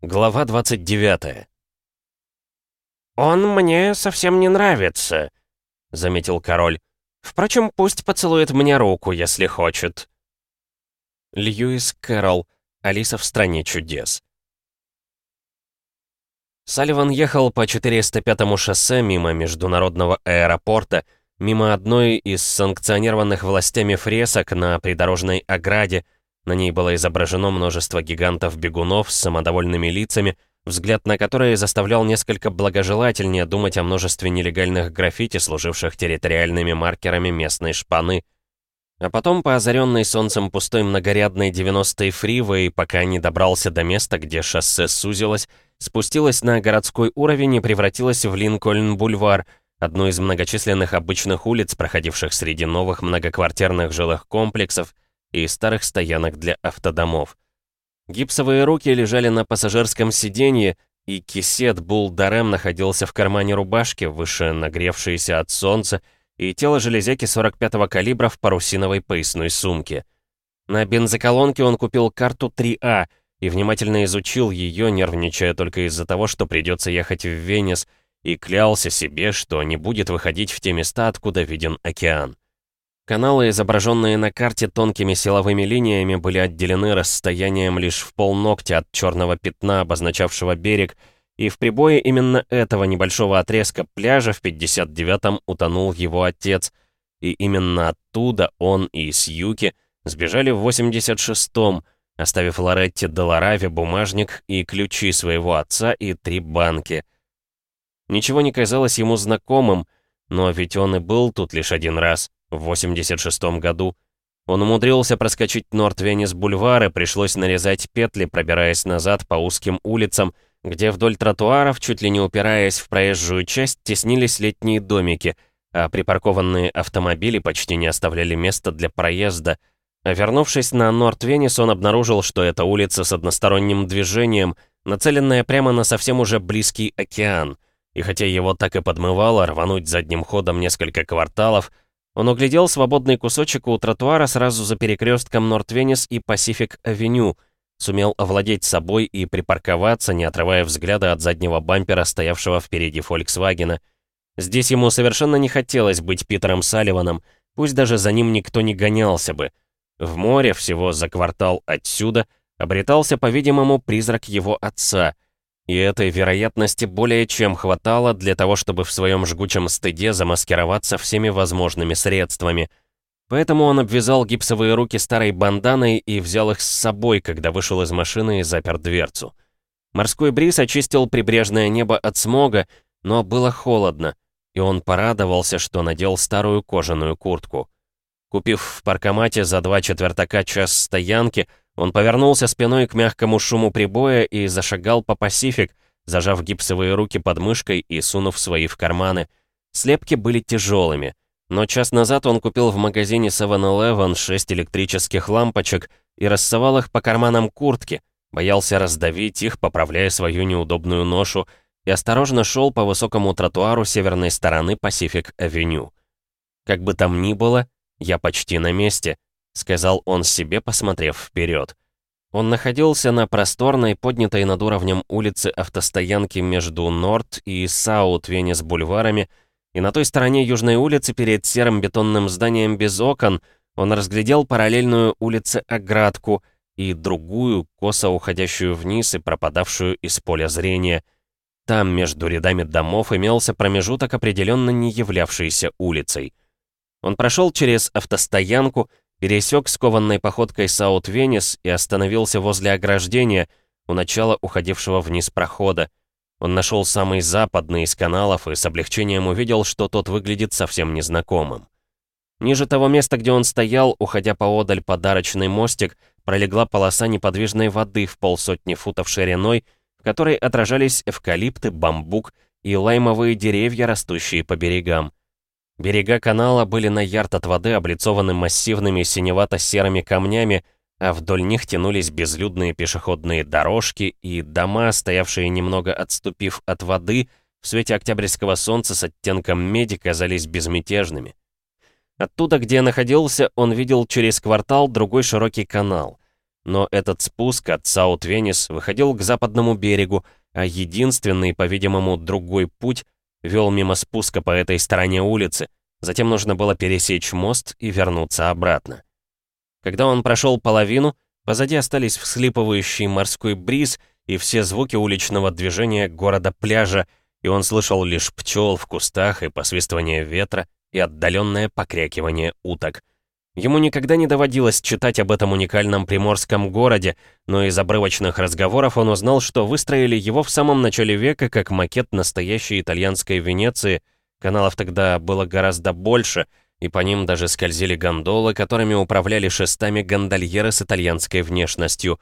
Глава 29 «Он мне совсем не нравится», — заметил король. «Впрочем, пусть поцелует мне руку, если хочет». Льюис Кэрролл. Алиса в стране чудес. Салливан ехал по 405-му шоссе мимо международного аэропорта, мимо одной из санкционированных властями фресок на придорожной ограде. На ней было изображено множество гигантов-бегунов с самодовольными лицами, взгляд на которые заставлял несколько благожелательнее думать о множестве нелегальных граффити, служивших территориальными маркерами местной шпаны. А потом по озаренной солнцем пустой многорядной 90-й фривой, пока не добрался до места, где шоссе сузилось, спустилась на городской уровень и превратилась в Линкольн-бульвар, одну из многочисленных обычных улиц, проходивших среди новых многоквартирных жилых комплексов и старых стоянок для автодомов. Гипсовые руки лежали на пассажирском сиденье, и кисет Булдарем находился в кармане рубашки, выше нагревшейся от солнца, и тело железяки 45-го калибра в парусиновой поясной сумке. На бензоколонке он купил карту 3А и внимательно изучил ее, нервничая только из-за того, что придется ехать в Венес, и клялся себе, что не будет выходить в те места, откуда виден океан. Каналы, изображенные на карте тонкими силовыми линиями, были отделены расстоянием лишь в полногтя от черного пятна, обозначавшего берег, и в прибое именно этого небольшого отрезка пляжа в 59-м утонул его отец, и именно оттуда он и Сьюки сбежали в 86-м, оставив Лоретте Долораве бумажник и ключи своего отца и три банки. Ничего не казалось ему знакомым, но ведь он и был тут лишь один раз в 86 году. Он умудрился проскочить Норт-Венес-бульвар и пришлось нарезать петли, пробираясь назад по узким улицам, где вдоль тротуаров, чуть ли не упираясь в проезжую часть, теснились летние домики, а припаркованные автомобили почти не оставляли места для проезда. Вернувшись на Норт-Венес, он обнаружил, что это улица с односторонним движением, нацеленная прямо на совсем уже близкий океан. И хотя его так и подмывало рвануть задним ходом несколько кварталов, он углядел свободный кусочек у тротуара сразу за перекрестком Норт-Венес и Пасифик-авеню, сумел овладеть собой и припарковаться, не отрывая взгляда от заднего бампера, стоявшего впереди Фольксвагена. Здесь ему совершенно не хотелось быть Питером Салливаном, пусть даже за ним никто не гонялся бы. В море, всего за квартал отсюда, обретался, по-видимому, призрак его отца — и этой вероятности более чем хватало для того, чтобы в своем жгучем стыде замаскироваться всеми возможными средствами. Поэтому он обвязал гипсовые руки старой банданой и взял их с собой, когда вышел из машины и запер дверцу. Морской бриз очистил прибрежное небо от смога, но было холодно, и он порадовался, что надел старую кожаную куртку. Купив в паркомате за два четвертака час стоянки, он повернулся спиной к мягкому шуму прибоя и зашагал по Пасифик, зажав гипсовые руки под мышкой и сунув свои в карманы. Слепки были тяжелыми. Но час назад он купил в магазине 7-Eleven 6 электрических лампочек и рассовал их по карманам куртки, боялся раздавить их, поправляя свою неудобную ношу, и осторожно шел по высокому тротуару северной стороны Пасифик-авеню. Как бы там ни было, я почти на месте, — сказал он себе, посмотрев вперед. Он находился на просторной, поднятой над уровнем улицы автостоянки между Норт и Саут Венес бульварами, и на той стороне южной улицы перед серым бетонным зданием без окон он разглядел параллельную улице оградку и другую, косо уходящую вниз и пропадавшую из поля зрения. Там между рядами домов имелся промежуток, определенно не являвшийся улицей. Он прошел через автостоянку, пересек скованной походкой Саут-Венес и остановился возле ограждения, у начала уходившего вниз прохода. Он нашел самый западный из каналов и с облегчением увидел, что тот выглядит совсем незнакомым. Ниже того места, где он стоял, уходя поодаль подарочный мостик, пролегла полоса неподвижной воды в полсотни футов шириной, в которой отражались эвкалипты, бамбук и лаймовые деревья, растущие по берегам. Берега канала были на ярд от воды облицованы массивными синевато-серыми камнями, а вдоль них тянулись безлюдные пешеходные дорожки и дома, стоявшие немного отступив от воды, в свете октябрьского солнца с оттенком меди казались безмятежными. Оттуда, где находился, он видел через квартал другой широкий канал. но этот спуск от Саут-Венес выходил к западному берегу, а единственный, по-видимому, другой путь вел мимо спуска по этой стороне улицы. Затем нужно было пересечь мост и вернуться обратно. Когда он прошел половину, позади остались всхлипывающий морской бриз и все звуки уличного движения города-пляжа, и он слышал лишь пчел в кустах и посвистывание ветра и отдаленное покрякивание уток. Ему никогда не доводилось читать об этом уникальном приморском городе, но из обрывочных разговоров он узнал, что выстроили его в самом начале века как макет настоящей итальянской Венеции. Каналов тогда было гораздо больше, и по ним даже скользили гондолы, которыми управляли шестами гондольеры с итальянской внешностью.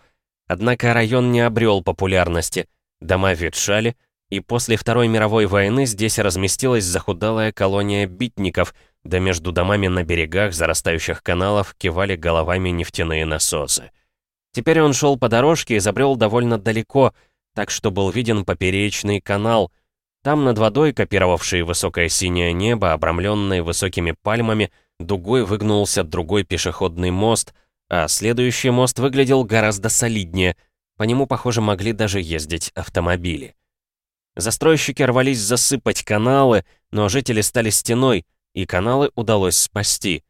Однако район не обрел популярности. Дома ветшали, и после Второй мировой войны здесь разместилась захудалая колония битников, да между домами на берегах зарастающих каналов кивали головами нефтяные насосы. Теперь он шел по дорожке и забрел довольно далеко, так что был виден поперечный канал. Там над водой, копировавший высокое синее небо, обрамленный высокими пальмами, дугой выгнулся другой пешеходный мост, а следующий мост выглядел гораздо солиднее. По нему, похоже, могли даже ездить автомобили. Застройщики рвались засыпать каналы, но жители стали стеной, и каналы удалось спасти.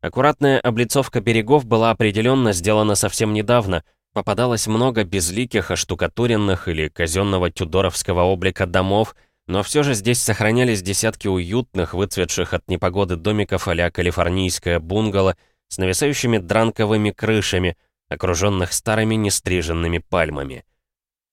Аккуратная облицовка берегов была определенно сделана совсем недавно. Попадалось много безликих, оштукатуренных или казенного тюдоровского облика домов, но все же здесь сохранялись десятки уютных, выцветших от непогоды домиков а калифорнийское бунгало с нависающими дранковыми крышами, окруженных старыми нестриженными пальмами.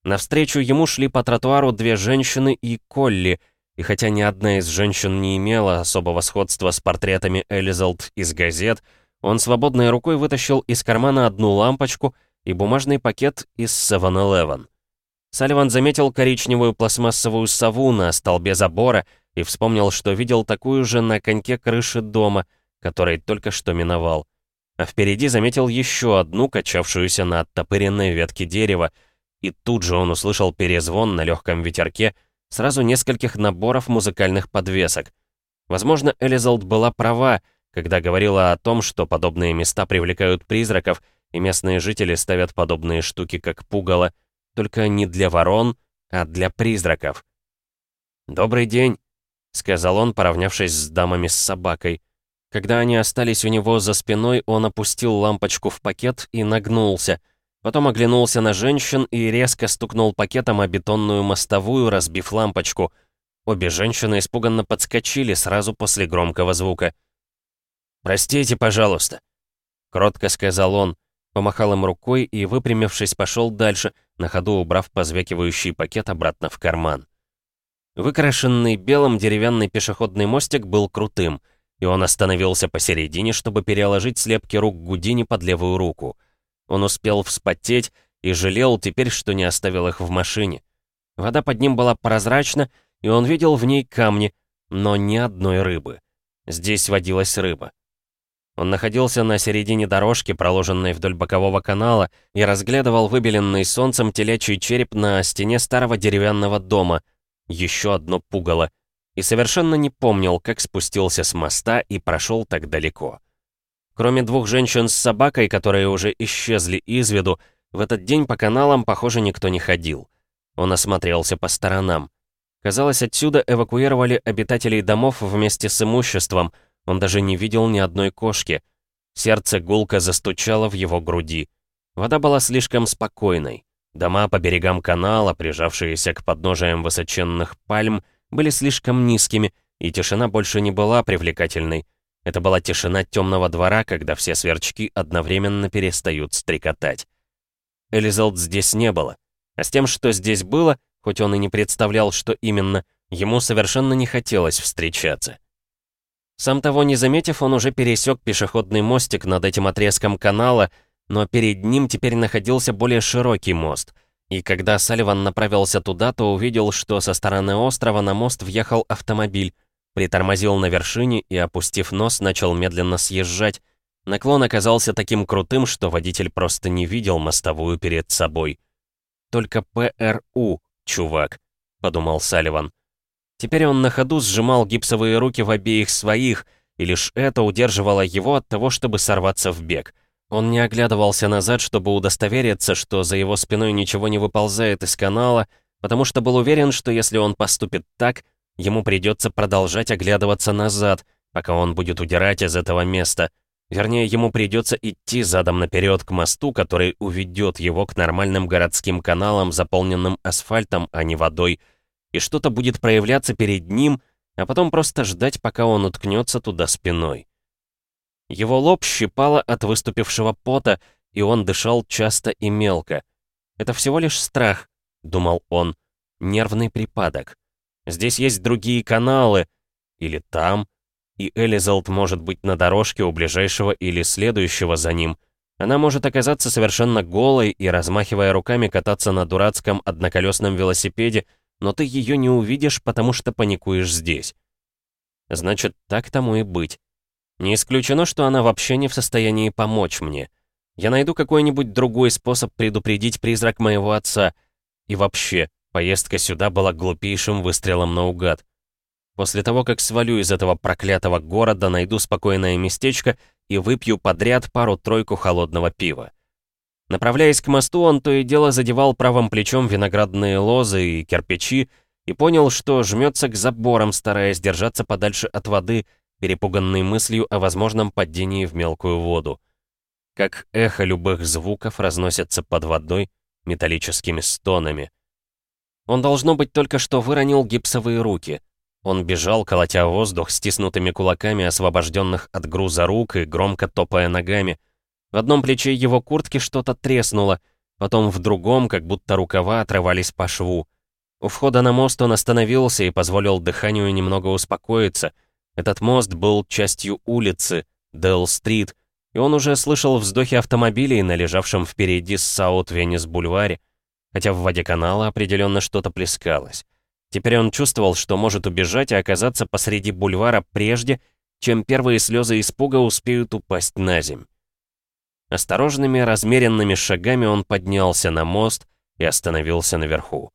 Навстречу ему шли по тротуару две женщины и Колли, и хотя ни одна из женщин не имела особого сходства с портретами Элизалд из газет, он свободной рукой вытащил из кармана одну лампочку и бумажный пакет из 7-Eleven. Салливан заметил коричневую пластмассовую сову на столбе забора и вспомнил, что видел такую же на коньке крыши дома, который только что миновал. А впереди заметил еще одну, качавшуюся на оттопыренной ветке дерева, и тут же он услышал перезвон на легком ветерке сразу нескольких наборов музыкальных подвесок. Возможно, Элизалд была права, когда говорила о том, что подобные места привлекают призраков, и местные жители ставят подобные штуки как пугало, только не для ворон, а для призраков. «Добрый день», — сказал он, поравнявшись с дамами с собакой. Когда они остались у него за спиной, он опустил лампочку в пакет и нагнулся — Потом оглянулся на женщин и резко стукнул пакетом о бетонную мостовую, разбив лампочку. Обе женщины испуганно подскочили сразу после громкого звука. «Простите, пожалуйста», — кротко сказал он, помахал им рукой и, выпрямившись, пошел дальше, на ходу убрав позвякивающий пакет обратно в карман. Выкрашенный белым деревянный пешеходный мостик был крутым, и он остановился посередине, чтобы переложить слепки рук Гудини под левую руку — он успел вспотеть и жалел теперь, что не оставил их в машине. Вода под ним была прозрачна, и он видел в ней камни, но ни одной рыбы. Здесь водилась рыба. Он находился на середине дорожки, проложенной вдоль бокового канала, и разглядывал выбеленный солнцем телячий череп на стене старого деревянного дома. Еще одно пугало. И совершенно не помнил, как спустился с моста и прошел так далеко. Кроме двух женщин с собакой, которые уже исчезли из виду, в этот день по каналам, похоже, никто не ходил. Он осмотрелся по сторонам. Казалось, отсюда эвакуировали обитателей домов вместе с имуществом. Он даже не видел ни одной кошки. Сердце гулко застучало в его груди. Вода была слишком спокойной. Дома по берегам канала, прижавшиеся к подножиям высоченных пальм, были слишком низкими, и тишина больше не была привлекательной. Это была тишина темного двора, когда все сверчки одновременно перестают стрекотать. Элизалд здесь не было. А с тем, что здесь было, хоть он и не представлял, что именно, ему совершенно не хотелось встречаться. Сам того не заметив, он уже пересек пешеходный мостик над этим отрезком канала, но перед ним теперь находился более широкий мост. И когда Салливан направился туда, то увидел, что со стороны острова на мост въехал автомобиль, Притормозил на вершине и, опустив нос, начал медленно съезжать. Наклон оказался таким крутым, что водитель просто не видел мостовую перед собой. «Только ПРУ, чувак», — подумал Салливан. Теперь он на ходу сжимал гипсовые руки в обеих своих, и лишь это удерживало его от того, чтобы сорваться в бег. Он не оглядывался назад, чтобы удостовериться, что за его спиной ничего не выползает из канала, потому что был уверен, что если он поступит так, ему придется продолжать оглядываться назад, пока он будет удирать из этого места. Вернее, ему придется идти задом наперед к мосту, который уведет его к нормальным городским каналам, заполненным асфальтом, а не водой, и что-то будет проявляться перед ним, а потом просто ждать, пока он уткнется туда спиной. Его лоб щипало от выступившего пота, и он дышал часто и мелко. «Это всего лишь страх», — думал он, — «нервный припадок. Здесь есть другие каналы, или там, и Элизалд может быть на дорожке у ближайшего или следующего за ним. Она может оказаться совершенно голой и, размахивая руками, кататься на дурацком одноколесном велосипеде, но ты ее не увидишь, потому что паникуешь здесь. Значит, так тому и быть. Не исключено, что она вообще не в состоянии помочь мне. Я найду какой-нибудь другой способ предупредить призрак моего отца. И вообще, поездка сюда была глупейшим выстрелом наугад. После того, как свалю из этого проклятого города, найду спокойное местечко и выпью подряд пару-тройку холодного пива. Направляясь к мосту, он то и дело задевал правым плечом виноградные лозы и кирпичи и понял, что жмется к заборам, стараясь держаться подальше от воды, перепуганный мыслью о возможном падении в мелкую воду. Как эхо любых звуков разносится под водой металлическими стонами. Он, должно быть, только что выронил гипсовые руки — он бежал, колотя воздух стиснутыми кулаками освобожденных от груза рук и громко топая ногами. В одном плече его куртки что-то треснуло, потом в другом, как будто рукава отрывались по шву. У входа на мост он остановился и позволил дыханию немного успокоиться. Этот мост был частью улицы, Делл-стрит, и он уже слышал вздохи автомобилей на лежавшем впереди Саут-Венес-бульваре, хотя в воде канала определенно что-то плескалось. Теперь он чувствовал, что может убежать и оказаться посреди бульвара прежде, чем первые слезы испуга успеют упасть на земь. Осторожными, размеренными шагами он поднялся на мост и остановился наверху.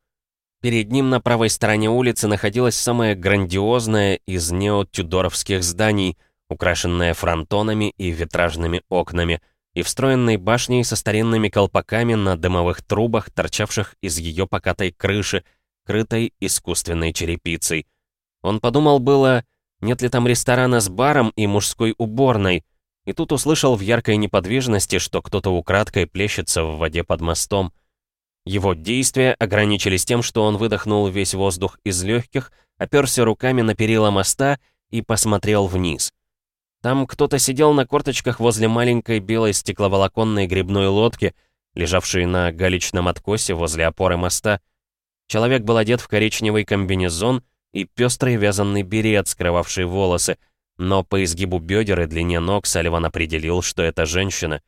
Перед ним на правой стороне улицы находилось самое грандиозное из неотюдоровских зданий, украшенное фронтонами и витражными окнами, и встроенной башней со старинными колпаками на дымовых трубах, торчавших из ее покатой крыши, крытой искусственной черепицей. Он подумал было, нет ли там ресторана с баром и мужской уборной, и тут услышал в яркой неподвижности, что кто-то украдкой плещется в воде под мостом. Его действия ограничились тем, что он выдохнул весь воздух из легких, оперся руками на перила моста и посмотрел вниз. Там кто-то сидел на корточках возле маленькой белой стекловолоконной грибной лодки, лежавшей на галечном откосе возле опоры моста. Человек был одет в коричневый комбинезон и пестрый вязанный берет, скрывавший волосы, но по изгибу бедер и длине ног Салливан определил, что это женщина.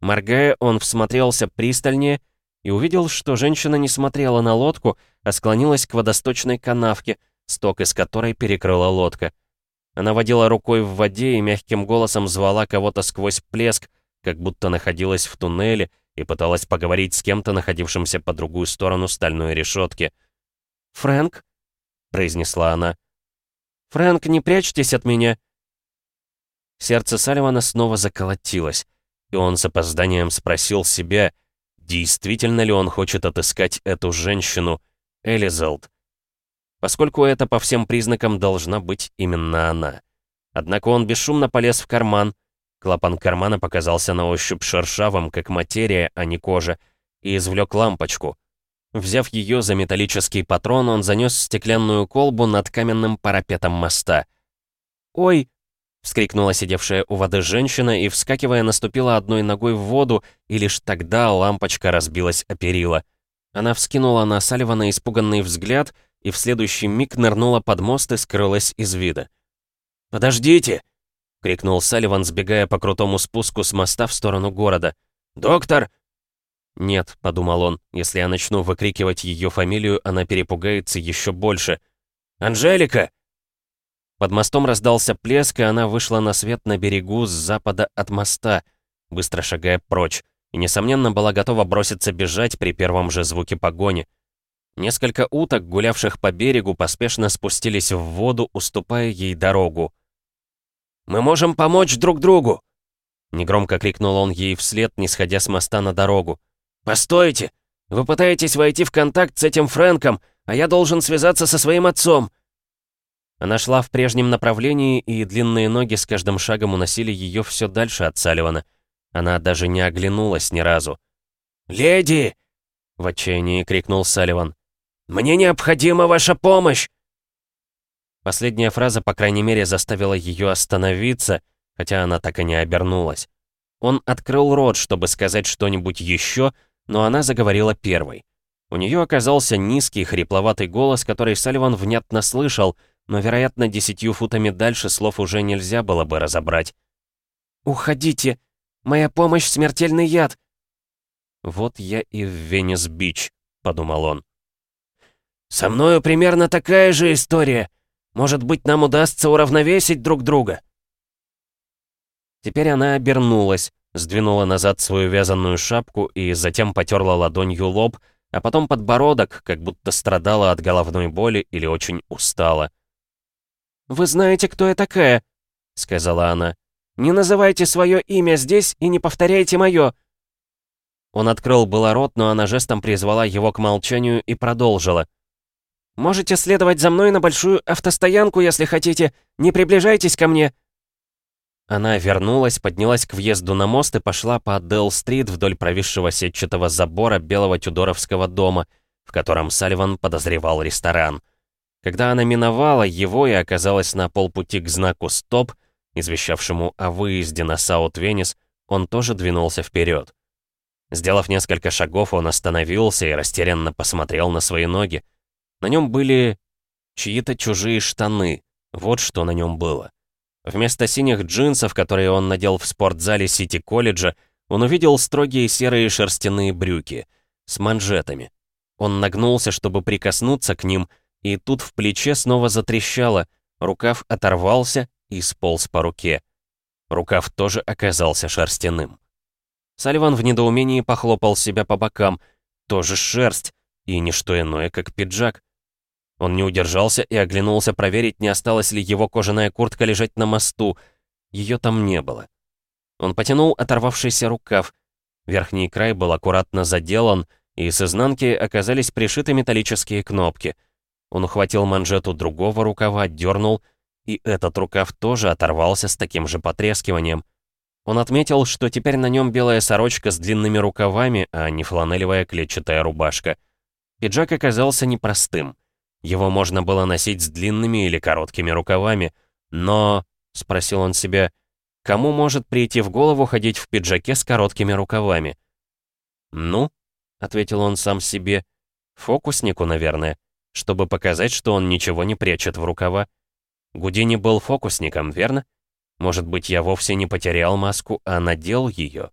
Моргая, он всмотрелся пристальнее и увидел, что женщина не смотрела на лодку, а склонилась к водосточной канавке, сток из которой перекрыла лодка. Она водила рукой в воде и мягким голосом звала кого-то сквозь плеск, как будто находилась в туннеле, и пыталась поговорить с кем-то, находившимся по другую сторону стальной решетки. «Фрэнк?» — произнесла она. «Фрэнк, не прячьтесь от меня!» Сердце Салливана снова заколотилось, и он с опозданием спросил себя, действительно ли он хочет отыскать эту женщину, Элизалд, поскольку это по всем признакам должна быть именно она. Однако он бесшумно полез в карман, Клапан кармана показался на ощупь шершавым, как материя, а не кожа, и извлек лампочку. Взяв ее за металлический патрон, он занес стеклянную колбу над каменным парапетом моста. «Ой!» — вскрикнула сидевшая у воды женщина и, вскакивая, наступила одной ногой в воду, и лишь тогда лампочка разбилась о перила. Она вскинула на Салливана испуганный взгляд и в следующий миг нырнула под мост и скрылась из вида. «Подождите!» — крикнул Салливан, сбегая по крутому спуску с моста в сторону города. «Доктор!» «Нет», — подумал он, — «если я начну выкрикивать ее фамилию, она перепугается еще больше». «Анжелика!» Под мостом раздался плеск, и она вышла на свет на берегу с запада от моста, быстро шагая прочь, и, несомненно, была готова броситься бежать при первом же звуке погони. Несколько уток, гулявших по берегу, поспешно спустились в воду, уступая ей дорогу. «Мы можем помочь друг другу!» Негромко крикнул он ей вслед, не сходя с моста на дорогу. «Постойте! Вы пытаетесь войти в контакт с этим Фрэнком, а я должен связаться со своим отцом!» Она шла в прежнем направлении, и длинные ноги с каждым шагом уносили ее все дальше от Салливана. Она даже не оглянулась ни разу. «Леди!» — в отчаянии крикнул Салливан. «Мне необходима ваша помощь!» Последняя фраза, по крайней мере, заставила ее остановиться, хотя она так и не обернулась. Он открыл рот, чтобы сказать что-нибудь еще, но она заговорила первой. У нее оказался низкий, хрипловатый голос, который Салливан внятно слышал, но, вероятно, десятью футами дальше слов уже нельзя было бы разобрать. «Уходите! Моя помощь — смертельный яд!» «Вот я и в Венес-Бич», — подумал он. «Со мною примерно такая же история. Может быть, нам удастся уравновесить друг друга?» Теперь она обернулась, сдвинула назад свою вязаную шапку и затем потерла ладонью лоб, а потом подбородок, как будто страдала от головной боли или очень устала. «Вы знаете, кто я такая?» — сказала она. «Не называйте свое имя здесь и не повторяйте мое!» Он открыл было рот, но она жестом призвала его к молчанию и продолжила. «Можете следовать за мной на большую автостоянку, если хотите. Не приближайтесь ко мне!» Она вернулась, поднялась к въезду на мост и пошла по Делл-стрит вдоль провисшего сетчатого забора белого тюдоровского дома, в котором Салливан подозревал ресторан. Когда она миновала его и оказалась на полпути к знаку «Стоп», извещавшему о выезде на Саут-Венес, он тоже двинулся вперед. Сделав несколько шагов, он остановился и растерянно посмотрел на свои ноги. На нем были чьи-то чужие штаны. Вот что на нем было. Вместо синих джинсов, которые он надел в спортзале Сити-колледжа, он увидел строгие серые шерстяные брюки с манжетами. Он нагнулся, чтобы прикоснуться к ним — и тут в плече снова затрещало, рукав оторвался и сполз по руке. Рукав тоже оказался шерстяным. Салливан в недоумении похлопал себя по бокам. Тоже шерсть, и не что иное, как пиджак. Он не удержался и оглянулся проверить, не осталась ли его кожаная куртка лежать на мосту. Ее там не было. Он потянул оторвавшийся рукав. Верхний край был аккуратно заделан, и с изнанки оказались пришиты металлические кнопки — он ухватил манжету другого рукава, дернул, и этот рукав тоже оторвался с таким же потрескиванием. Он отметил, что теперь на нем белая сорочка с длинными рукавами, а не фланелевая клетчатая рубашка. Пиджак оказался непростым. Его можно было носить с длинными или короткими рукавами, но, — спросил он себя, — кому может прийти в голову ходить в пиджаке с короткими рукавами? «Ну», — ответил он сам себе, — «фокуснику, наверное» чтобы показать, что он ничего не прячет в рукава. Гудини был фокусником, верно? Может быть, я вовсе не потерял маску, а надел ее?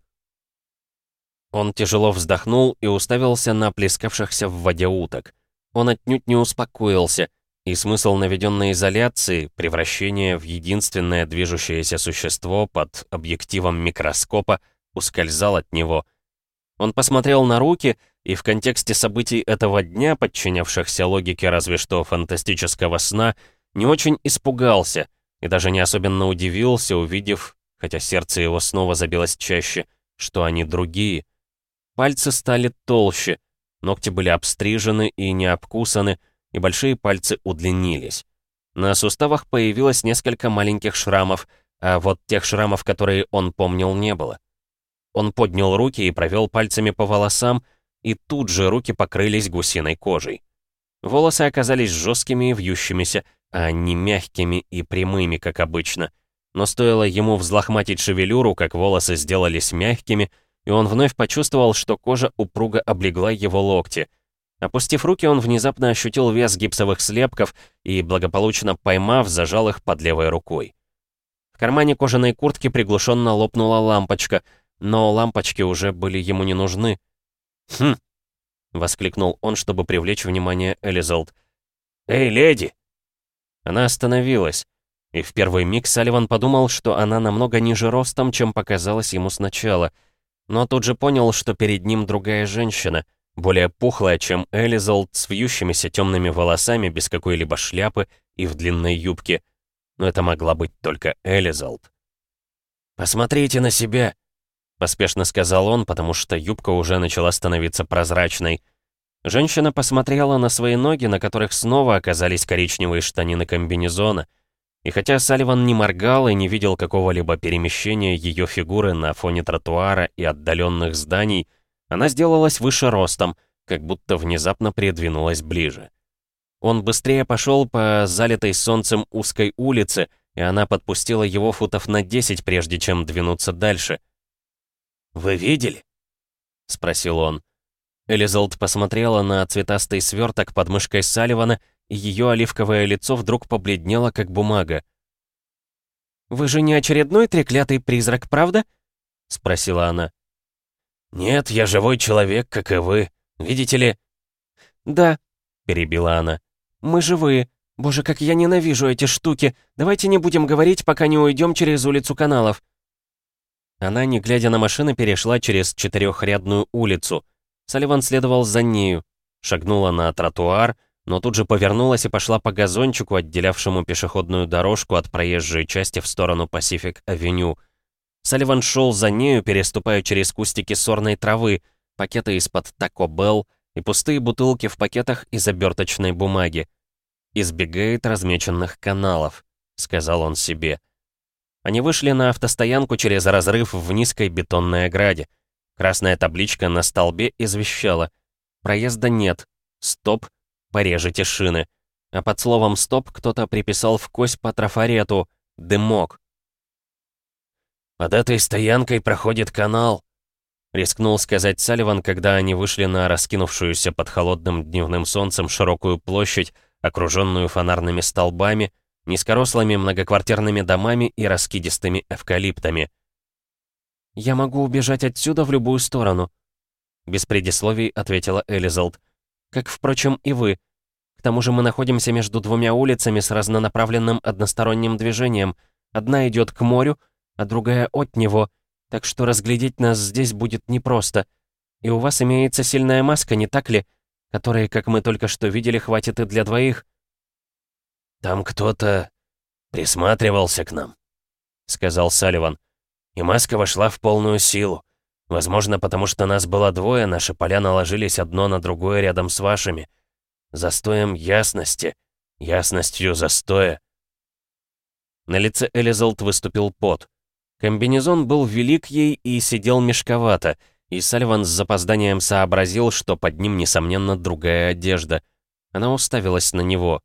Он тяжело вздохнул и уставился на плескавшихся в воде уток. Он отнюдь не успокоился, и смысл наведенной изоляции, превращения в единственное движущееся существо под объективом микроскопа, ускользал от него. Он посмотрел на руки и в контексте событий этого дня, подчинявшихся логике разве что фантастического сна, не очень испугался и даже не особенно удивился, увидев, хотя сердце его снова забилось чаще, что они другие. Пальцы стали толще, ногти были обстрижены и не обкусаны, и большие пальцы удлинились. На суставах появилось несколько маленьких шрамов, а вот тех шрамов, которые он помнил, не было. Он поднял руки и провел пальцами по волосам, и тут же руки покрылись гусиной кожей. Волосы оказались жесткими и вьющимися, а не мягкими и прямыми, как обычно. Но стоило ему взлохматить шевелюру, как волосы сделались мягкими, и он вновь почувствовал, что кожа упруго облегла его локти. Опустив руки, он внезапно ощутил вес гипсовых слепков и, благополучно поймав, зажал их под левой рукой. В кармане кожаной куртки приглушенно лопнула лампочка, но лампочки уже были ему не нужны. «Хм!» — воскликнул он, чтобы привлечь внимание Элизалд. «Эй, леди!» Она остановилась, и в первый миг Салливан подумал, что она намного ниже ростом, чем показалось ему сначала, но тут же понял, что перед ним другая женщина, более пухлая, чем Элизалд, с вьющимися темными волосами, без какой-либо шляпы и в длинной юбке. Но это могла быть только Элизалд. «Посмотрите на себя!» — поспешно сказал он, потому что юбка уже начала становиться прозрачной. Женщина посмотрела на свои ноги, на которых снова оказались коричневые штанины комбинезона. И хотя Салливан не моргал и не видел какого-либо перемещения ее фигуры на фоне тротуара и отдаленных зданий, она сделалась выше ростом, как будто внезапно придвинулась ближе. Он быстрее пошел по залитой солнцем узкой улице, и она подпустила его футов на 10, прежде чем двинуться дальше. «Вы видели?» — спросил он. Элизалд посмотрела на цветастый сверток под мышкой Салливана, ее оливковое лицо вдруг побледнело, как бумага. «Вы же не очередной треклятый призрак, правда?» — спросила она. «Нет, я живой человек, как и вы. Видите ли...» «Да», — перебила она. «Мы живые. Боже, как я ненавижу эти штуки. Давайте не будем говорить, пока не уйдем через улицу каналов». Она, не глядя на машины, перешла через четырехрядную улицу — Салливан следовал за нею, шагнула на тротуар, но тут же повернулась и пошла по газончику, отделявшему пешеходную дорожку от проезжей части в сторону Пасифик-авеню. Салливан шел за нею, переступая через кустики сорной травы, пакеты из-под Тако Белл и пустые бутылки в пакетах из оберточной бумаги. «Избегает размеченных каналов», — сказал он себе. Они вышли на автостоянку через разрыв в низкой бетонной ограде. Красная табличка на столбе извещала. Проезда нет. Стоп. Порежете шины. А под словом «стоп» кто-то приписал в кость по трафарету «дымок». «Под этой стоянкой проходит канал», — рискнул сказать Салливан, когда они вышли на раскинувшуюся под холодным дневным солнцем широкую площадь, окруженную фонарными столбами, низкорослыми многоквартирными домами и раскидистыми эвкалиптами. «Я могу убежать отсюда в любую сторону», — без предисловий ответила Элизалд. «Как, впрочем, и вы. К тому же мы находимся между двумя улицами с разнонаправленным односторонним движением. Одна идет к морю, а другая от него, так что разглядеть нас здесь будет непросто. И у вас имеется сильная маска, не так ли? Которой, как мы только что видели, хватит и для двоих». «Там кто-то присматривался к нам», — сказал Салливан. И маска вошла в полную силу. Возможно, потому что нас было двое, наши поля наложились одно на другое рядом с вашими. Застоем ясности. Ясностью застоя. На лице Элизалт выступил пот. Комбинезон был велик ей и сидел мешковато, и Сальван с запозданием сообразил, что под ним, несомненно, другая одежда. Она уставилась на него.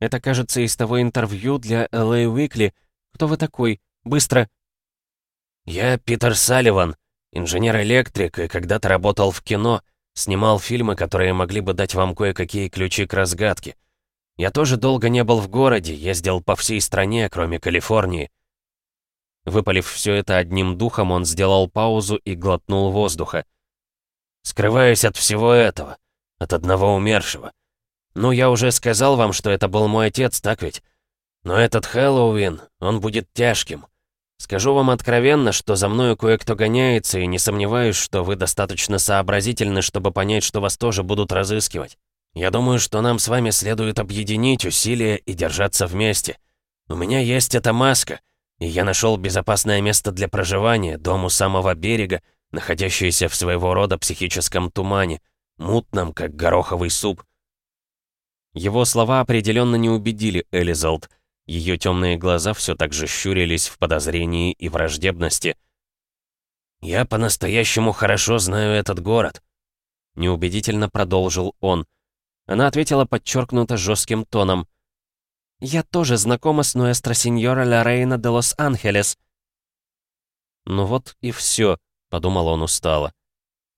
«Это, кажется, из того интервью для LA Weekly. Кто вы такой? Быстро!» «Я Питер Салливан, инженер-электрик, и когда-то работал в кино, снимал фильмы, которые могли бы дать вам кое-какие ключи к разгадке. Я тоже долго не был в городе, ездил по всей стране, кроме Калифорнии». Выпалив все это одним духом, он сделал паузу и глотнул воздуха. «Скрываюсь от всего этого, от одного умершего. Ну, я уже сказал вам, что это был мой отец, так ведь? Но этот Хэллоуин, он будет тяжким». Скажу вам откровенно, что за мною кое-кто гоняется, и не сомневаюсь, что вы достаточно сообразительны, чтобы понять, что вас тоже будут разыскивать. Я думаю, что нам с вами следует объединить усилия и держаться вместе. У меня есть эта маска, и я нашел безопасное место для проживания, дом у самого берега, находящийся в своего рода психическом тумане, мутном, как гороховый суп. Его слова определенно не убедили Элизалд. Ее темные глаза все так же щурились в подозрении и враждебности. «Я по-настоящему хорошо знаю этот город», — неубедительно продолжил он. Она ответила подчеркнуто жестким тоном. «Я тоже знакома с Нуэстро Синьора Ла Рейна де Лос-Анхелес». «Ну вот и все», — подумал он устало.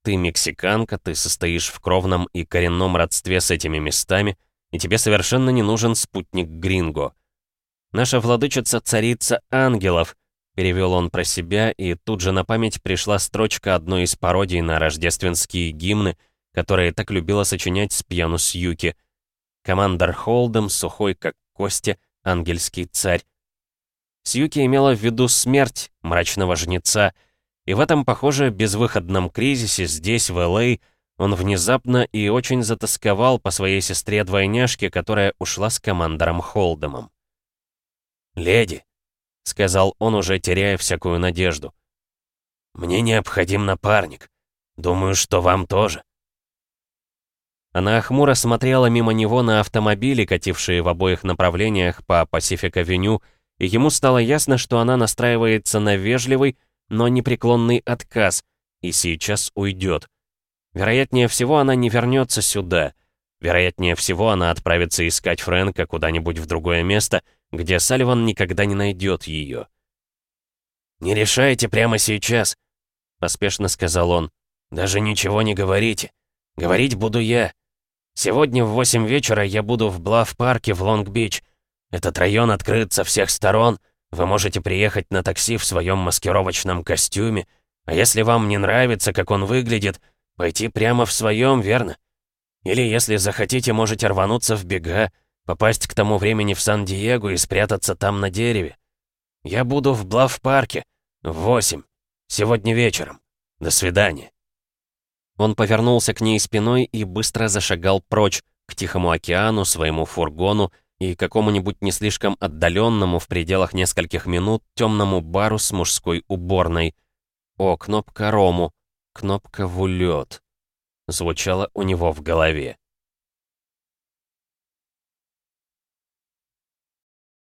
«Ты мексиканка, ты состоишь в кровном и коренном родстве с этими местами, и тебе совершенно не нужен спутник Гринго. «Наша владычица-царица ангелов», — перевел он про себя, и тут же на память пришла строчка одной из пародий на рождественские гимны, которые так любила сочинять с пьяну Сьюки. Командор Холдем, сухой как кости, ангельский царь. Сьюки имела в виду смерть мрачного жнеца, и в этом, похоже, безвыходном кризисе здесь, в Л.А., он внезапно и очень затасковал по своей сестре-двойняшке, которая ушла с командором Холдемом. «Леди», — сказал он, уже теряя всякую надежду. «Мне необходим напарник. Думаю, что вам тоже». Она хмуро смотрела мимо него на автомобили, катившие в обоих направлениях по Пасифик-авеню, и ему стало ясно, что она настраивается на вежливый, но непреклонный отказ, и сейчас уйдет. Вероятнее всего, она не вернется сюда. Вероятнее всего, она отправится искать Фрэнка куда-нибудь в другое место, где Салливан никогда не найдет ее. «Не решайте прямо сейчас», — поспешно сказал он. «Даже ничего не говорите. Говорить буду я. Сегодня в восемь вечера я буду в Блав-парке в Лонг-Бич. Этот район открыт со всех сторон. Вы можете приехать на такси в своем маскировочном костюме. А если вам не нравится, как он выглядит, пойти прямо в своем, верно? Или если захотите, можете рвануться в бега, попасть к тому времени в Сан-Диего и спрятаться там на дереве. Я буду в Блав-парке в восемь, сегодня вечером. До свидания. Он повернулся к ней спиной и быстро зашагал прочь, к Тихому океану, своему фургону и какому-нибудь не слишком отдаленному в пределах нескольких минут темному бару с мужской уборной. О, кнопка Рому, кнопка в улет. Звучало у него в голове.